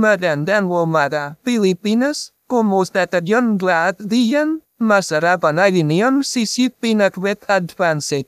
Magandang umaga, Pilipinas. Kumusta tayong lahat diyan? Masarap sisip pinakwet advanced.